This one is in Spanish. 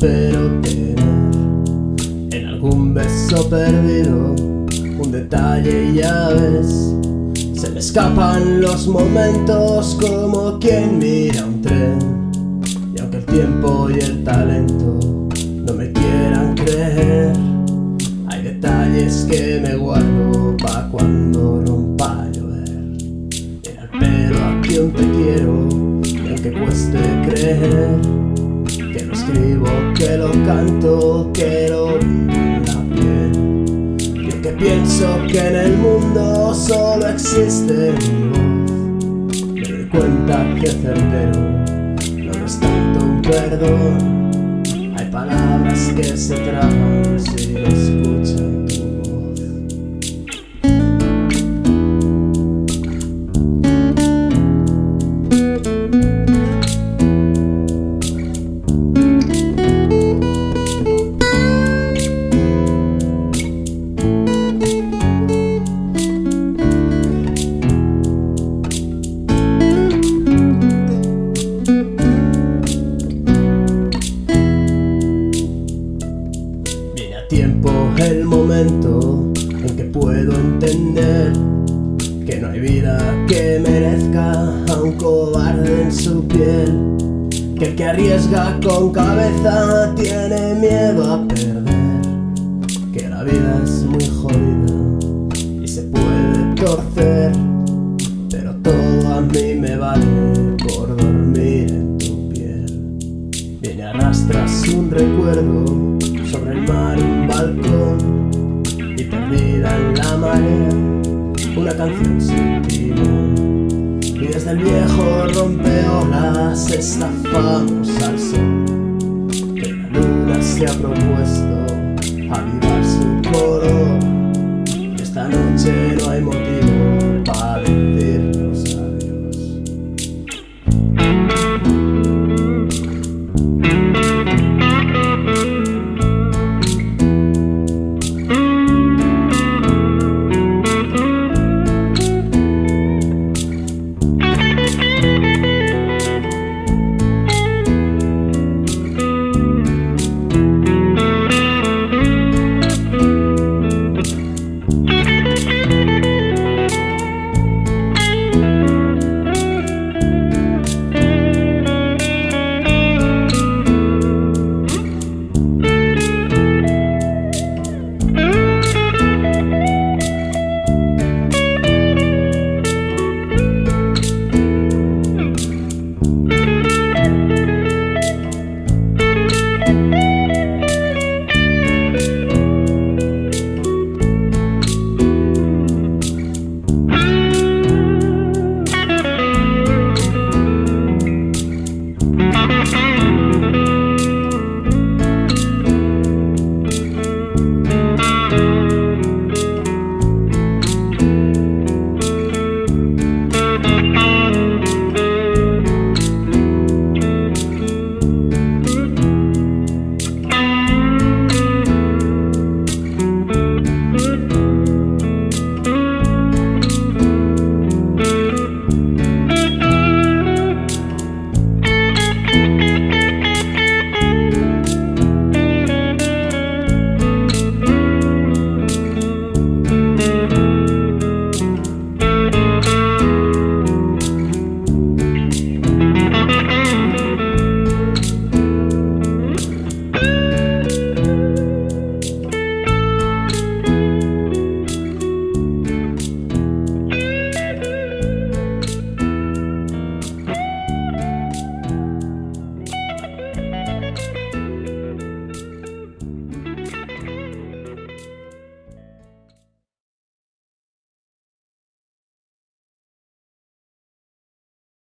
quiero tener en algún beso perdido, un detalle y ya ves. Se me escapan los momentos como quien mira un tren. Y aunque el tiempo y el talento no me quieran creer, hay detalles que me guardo pa' cuando rompa a llover. Mira el aquí un te quiero, y aunque cueste creer que lo escribo, que lo canto, que lo la piel. Yo que pienso que en el mundo solo existe mi voz, me doy cuenta que certero no es tanto un perdón. Hay palabras que se traban si no escuchan momento en que puedo entender que no hay vida que merezca a un cobarde en su piel. Que el que arriesga con cabeza tiene miedo a perder. Que la vida es muy jodida y se puede torcer. Pero todo a mí me vale por dormir en tu piel. Viene arrastras un recuerdo sobre el mar, un balcón una canción sin timón. Y desde el viejo rompeolas estafamos al sol, que la luna se ha propuesto a vivir